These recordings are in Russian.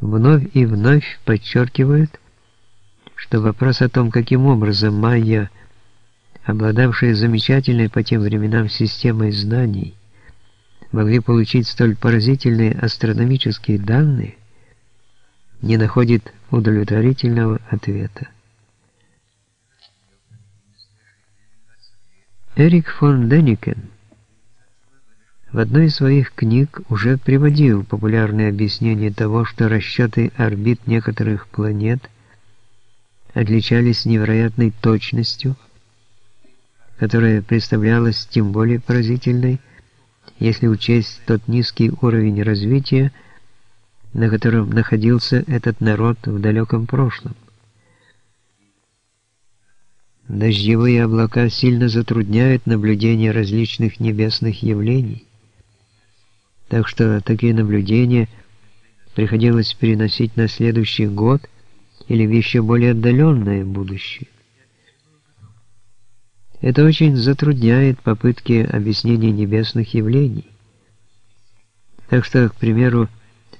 вновь и вновь подчеркивают, что вопрос о том, каким образом майя, обладавшие замечательной по тем временам системой знаний, могли получить столь поразительные астрономические данные, не находит удовлетворительного ответа. Эрик фон Деникен в одной из своих книг уже приводил популярное объяснение того, что расчеты орбит некоторых планет отличались невероятной точностью, которая представлялась тем более поразительной, если учесть тот низкий уровень развития, на котором находился этот народ в далеком прошлом. Дождевые облака сильно затрудняют наблюдение различных небесных явлений, так что такие наблюдения приходилось переносить на следующий год или в еще более отдаленное будущее. Это очень затрудняет попытки объяснения небесных явлений. Так что, к примеру,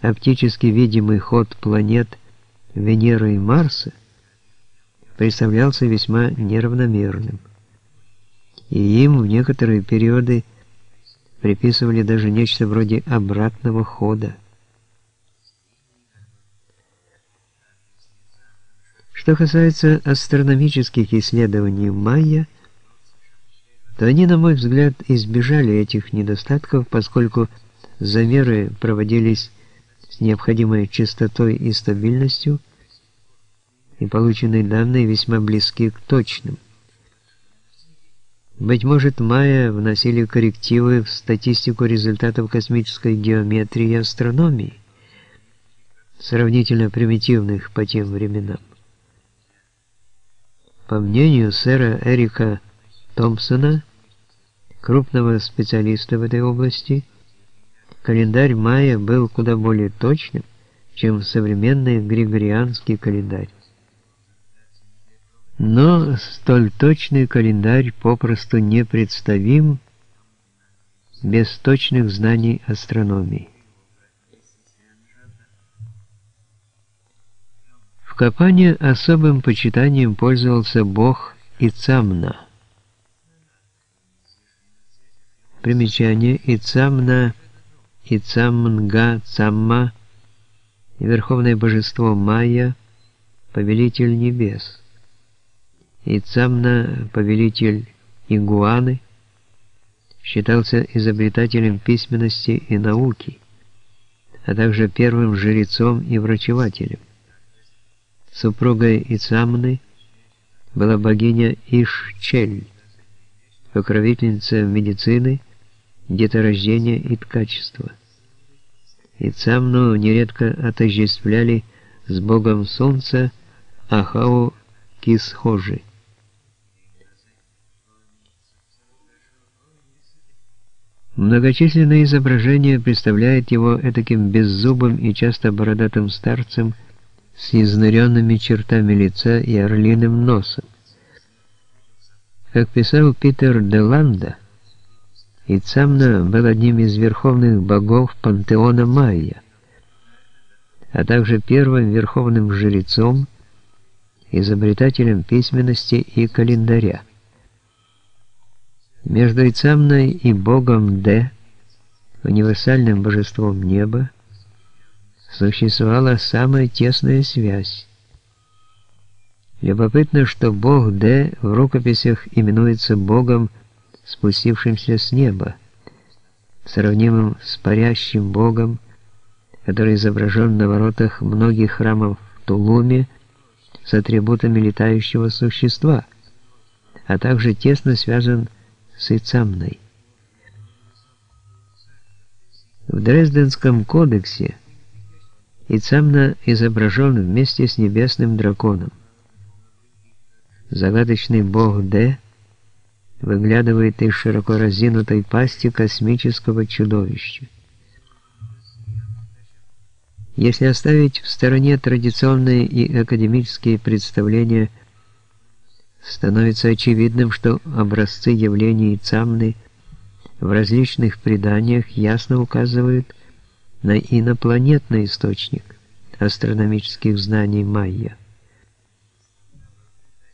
оптически видимый ход планет Венеры и Марса представлялся весьма неравномерным. И им в некоторые периоды приписывали даже нечто вроде обратного хода. Что касается астрономических исследований майя, то они, на мой взгляд, избежали этих недостатков, поскольку замеры проводились с необходимой частотой и стабильностью, и полученные данные весьма близки к точным. Быть может, майя вносили коррективы в статистику результатов космической геометрии и астрономии, сравнительно примитивных по тем временам. По мнению сэра Эрика Томпсона, крупного специалиста в этой области, календарь майя был куда более точным, чем современный григорианский календарь. Но столь точный календарь попросту не представим без точных знаний астрономии. В Капане особым почитанием пользовался бог Ицамна. Примечание Ицамна, Ицамнга, Цамма, верховное божество Майя, повелитель небес. Ицамна, повелитель игуаны, считался изобретателем письменности и науки, а также первым жрецом и врачевателем. Супругой Ицамны была богиня Ишчель, покровительница медицины, деторождения и ткачества. Ицамну нередко отождествляли с богом солнца Ахау Кисхожи. Многочисленные изображения представляют его этаким беззубым и часто бородатым старцем с изнуренными чертами лица и орлиным носом. Как писал Питер де Ланда, Ицамна был одним из верховных богов пантеона майя, а также первым верховным жрецом, изобретателем письменности и календаря. Между Ицамной и богом Д, универсальным божеством неба, существовала самая тесная связь. Любопытно, что бог Д в рукописях именуется богом, спустившимся с неба, сравнимым с парящим богом, который изображен на воротах многих храмов в Тулуме с атрибутами летающего существа, а также тесно связан с Ицамной. В Дрезденском кодексе Ицамна изображен вместе с небесным драконом. Загадочный бог Д выглядывает из широко разинутой пасти космического чудовища. Если оставить в стороне традиционные и академические представления – становится очевидным, что образцы явлений Цамны в различных преданиях ясно указывают на инопланетный источник, астрономических знаний майя.